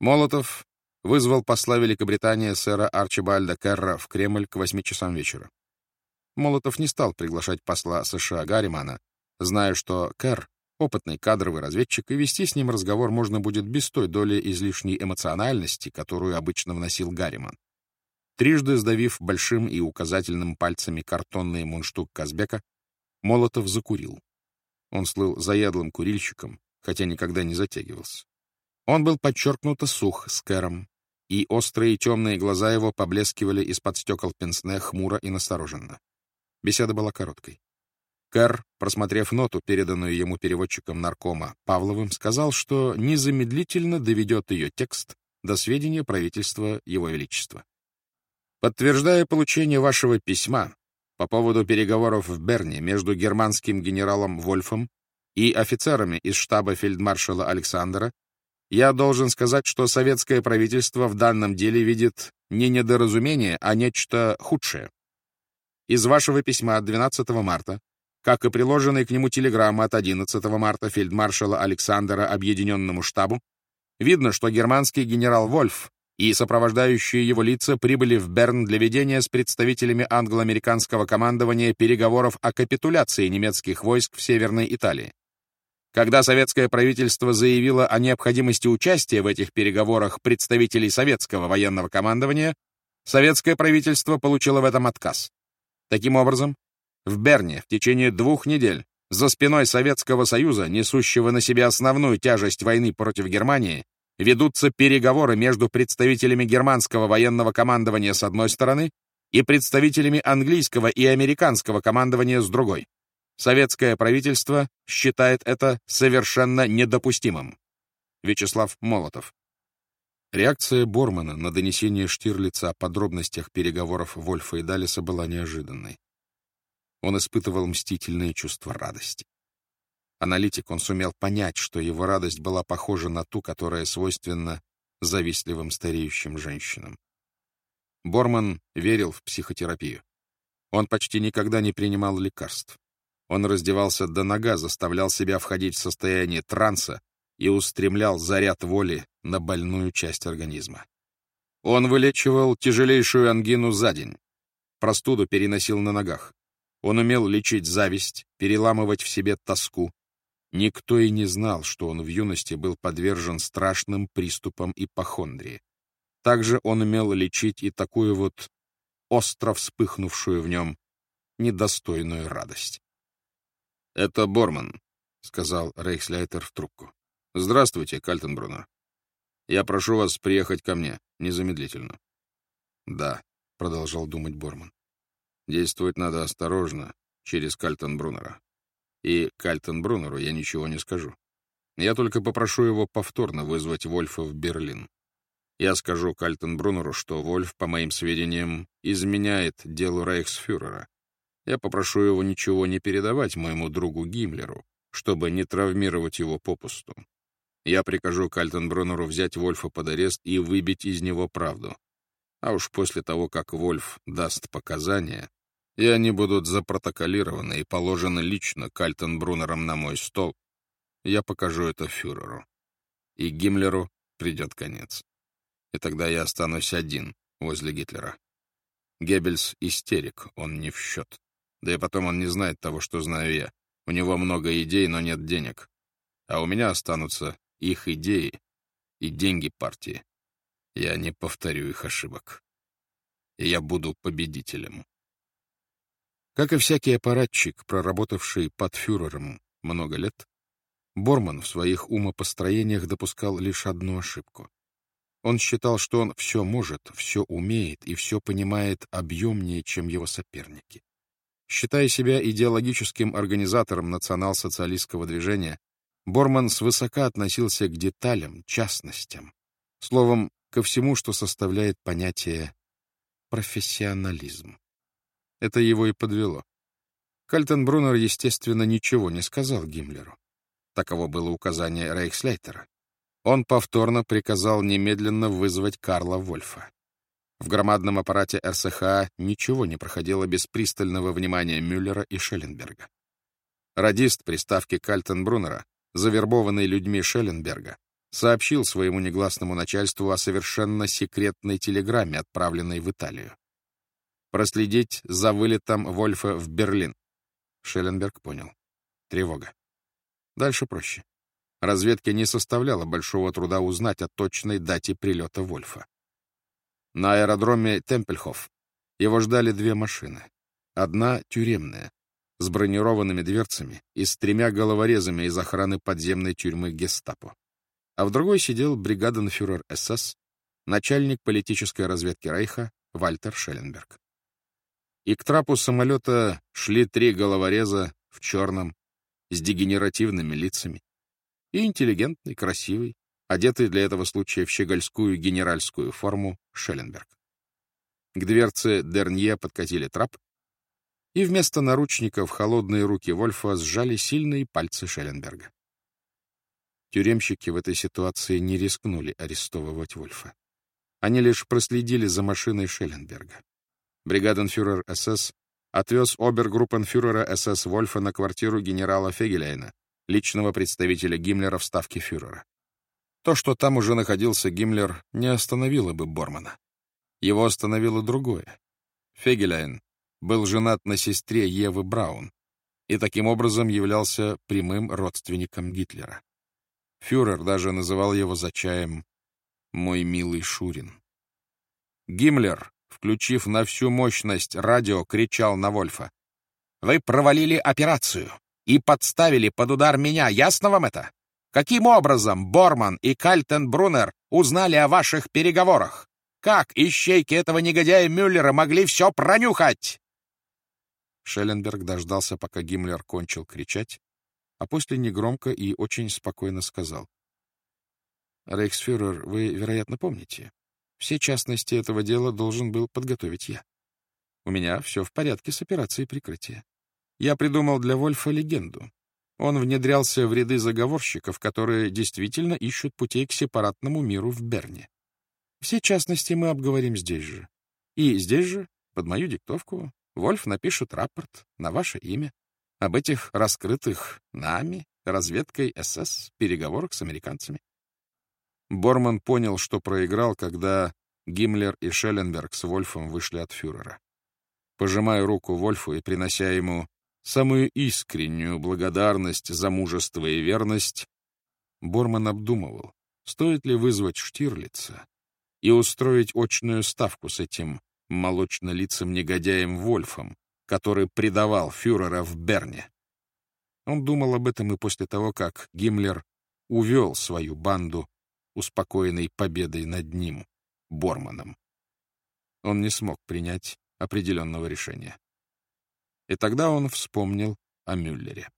Молотов вызвал посла Великобритании сэра Арчибальда Керра в Кремль к восьми часам вечера. Молотов не стал приглашать посла США Гарримана, зная, что Керр — опытный кадровый разведчик, и вести с ним разговор можно будет без той доли излишней эмоциональности, которую обычно вносил Гарриман. Трижды сдавив большим и указательным пальцами картонный мундштук Казбека, Молотов закурил. Он слыл заядлым курильщиком, хотя никогда не затягивался. Он был подчеркнуто сух с Кэром, и острые темные глаза его поблескивали из-под стекол пенсне хмуро и настороженно. Беседа была короткой. Кэр, просмотрев ноту, переданную ему переводчиком наркома Павловым, сказал, что незамедлительно доведет ее текст до сведения правительства Его Величества. Подтверждая получение вашего письма по поводу переговоров в Берне между германским генералом Вольфом и офицерами из штаба фельдмаршала Александра, я должен сказать, что советское правительство в данном деле видит не недоразумение, а нечто худшее. Из вашего письма от 12 марта, как и приложенной к нему телеграммы от 11 марта фельдмаршала Александра Объединенному штабу, видно, что германский генерал Вольф и сопровождающие его лица прибыли в Берн для ведения с представителями англо-американского командования переговоров о капитуляции немецких войск в Северной Италии. Когда советское правительство заявило о необходимости участия в этих переговорах представителей советского военного командования, советское правительство получило в этом отказ. Таким образом, в Берне в течение двух недель за спиной Советского Союза, несущего на себе основную тяжесть войны против Германии, ведутся переговоры между представителями германского военного командования с одной стороны и представителями английского и американского командования с другой. Советское правительство считает это совершенно недопустимым. Вячеслав Молотов. Реакция Бормана на донесение Штирлица о подробностях переговоров Вольфа и Далиса была неожиданной. Он испытывал мстительные чувства радости. Аналитик, он сумел понять, что его радость была похожа на ту, которая свойственна завистливым стареющим женщинам. Борман верил в психотерапию. Он почти никогда не принимал лекарств. Он раздевался до нога, заставлял себя входить в состояние транса и устремлял заряд воли на больную часть организма. Он вылечивал тяжелейшую ангину за день, простуду переносил на ногах. Он умел лечить зависть, переламывать в себе тоску, Никто и не знал, что он в юности был подвержен страшным приступам ипохондрии. Также он умел лечить и такую вот остро вспыхнувшую в нем недостойную радость. — Это Борман, — сказал Рейхсляйтер в трубку. — Здравствуйте, Кальтенбруннер. Я прошу вас приехать ко мне незамедлительно. — Да, — продолжал думать Борман. — Действовать надо осторожно, через Кальтенбруннера. И Кальтенбруннеру я ничего не скажу. Я только попрошу его повторно вызвать Вольфа в Берлин. Я скажу Кальтенбруннеру, что Вольф, по моим сведениям, изменяет делу рейхсфюрера. Я попрошу его ничего не передавать моему другу Гиммлеру, чтобы не травмировать его попусту. Я прикажу Кальтенбруннеру взять Вольфа под арест и выбить из него правду. А уж после того, как Вольф даст показания, и они будут запротоколированы и положены лично Кальтенбруннером на мой стол, я покажу это фюреру. И Гиммлеру придет конец. И тогда я останусь один возле Гитлера. Геббельс — истерик, он не в счет. Да и потом он не знает того, что знаю я. У него много идей, но нет денег. А у меня останутся их идеи и деньги партии. Я не повторю их ошибок. И я буду победителем. Как и всякий аппаратчик, проработавший под фюрером много лет, Борман в своих умопостроениях допускал лишь одну ошибку. Он считал, что он все может, все умеет и все понимает объемнее, чем его соперники. Считая себя идеологическим организатором национал-социалистского движения, Борман свысока относился к деталям, частностям, словом, ко всему, что составляет понятие профессионализм. Это его и подвело. Кальтенбруннер, естественно, ничего не сказал Гиммлеру. Таково было указание Рейхслейтера. Он повторно приказал немедленно вызвать Карла Вольфа. В громадном аппарате РСХА ничего не проходило без пристального внимания Мюллера и Шелленберга. Радист приставки Кальтенбруннера, завербованный людьми Шелленберга, сообщил своему негласному начальству о совершенно секретной телеграмме, отправленной в Италию. Проследить за вылетом Вольфа в Берлин. Шелленберг понял. Тревога. Дальше проще. Разведке не составляло большого труда узнать о точной дате прилета Вольфа. На аэродроме Темпельхоф его ждали две машины. Одна тюремная, с бронированными дверцами и с тремя головорезами из охраны подземной тюрьмы гестапо. А в другой сидел бригаденфюрер СС, начальник политической разведки Рейха Вальтер Шелленберг. И к трапу самолета шли три головореза в черном, с дегенеративными лицами, и интеллигентный, красивый, одетый для этого случая в щегольскую генеральскую форму Шелленберг. К дверце Дернье подкатили трап, и вместо наручников холодные руки Вольфа сжали сильные пальцы Шелленберга. Тюремщики в этой ситуации не рискнули арестовывать Вольфа. Они лишь проследили за машиной Шелленберга. Бригаденфюрер СС отвез обергруппенфюрера СС Вольфа на квартиру генерала Фегеляйна, личного представителя Гиммлера в ставке фюрера. То, что там уже находился Гиммлер, не остановило бы Бормана. Его остановило другое. Фегеляйн был женат на сестре Евы Браун и таким образом являлся прямым родственником Гитлера. Фюрер даже называл его за чаем «мой милый Шурин». Гиммлер, включив на всю мощность радио, кричал на Вольфа. «Вы провалили операцию и подставили под удар меня, ясно вам это? Каким образом Борман и Кальтенбруннер узнали о ваших переговорах? Как ищейки этого негодяя Мюллера могли все пронюхать?» Шелленберг дождался, пока Гиммлер кончил кричать, а после негромко и очень спокойно сказал. «Рейхсфюрер, вы, вероятно, помните, все частности этого дела должен был подготовить я. У меня все в порядке с операцией прикрытия. Я придумал для Вольфа легенду. Он внедрялся в ряды заговорщиков, которые действительно ищут путей к сепаратному миру в Берне. Все частности мы обговорим здесь же. И здесь же, под мою диктовку, Вольф напишет рапорт на ваше имя об этих раскрытых нами, разведкой СС, переговорах с американцами. Борман понял, что проиграл, когда Гиммлер и Шелленберг с Вольфом вышли от фюрера. Пожимая руку Вольфу и принося ему самую искреннюю благодарность за мужество и верность, Борман обдумывал, стоит ли вызвать Штирлица и устроить очную ставку с этим молочно-лицым негодяем Вольфом, который предавал фюрера в Берне. Он думал об этом и после того, как Гиммлер увел свою банду, успокоенной победой над ним, Борманом. Он не смог принять определенного решения. И тогда он вспомнил о Мюллере.